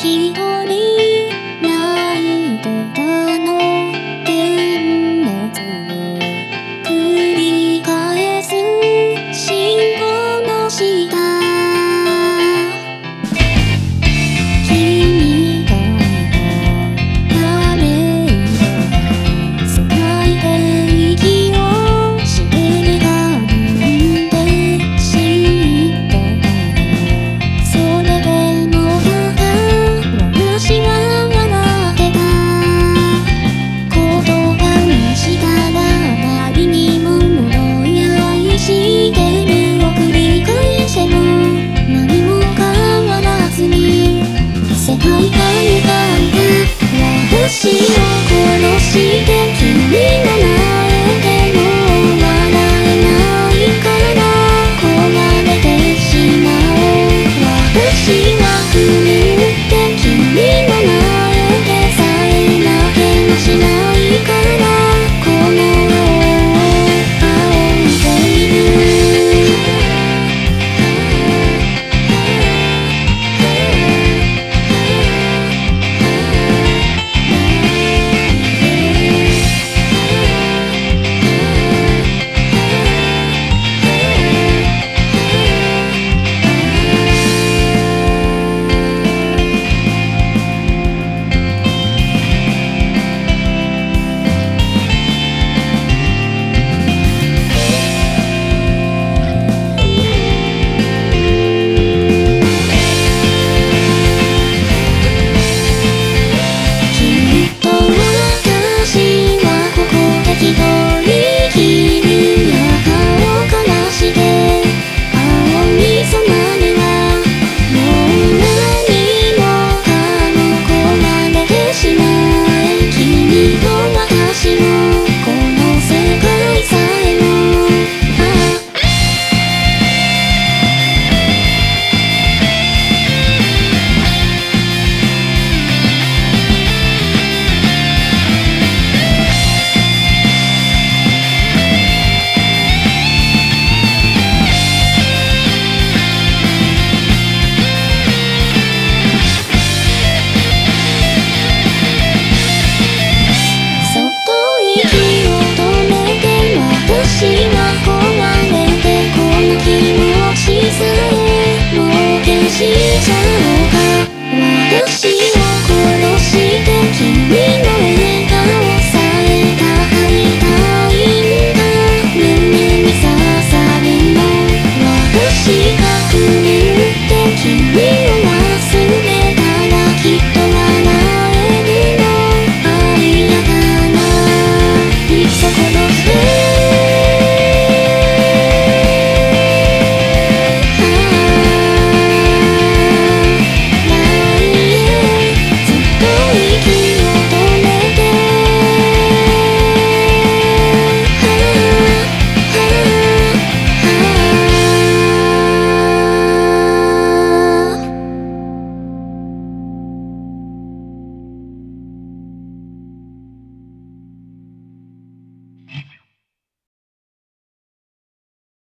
小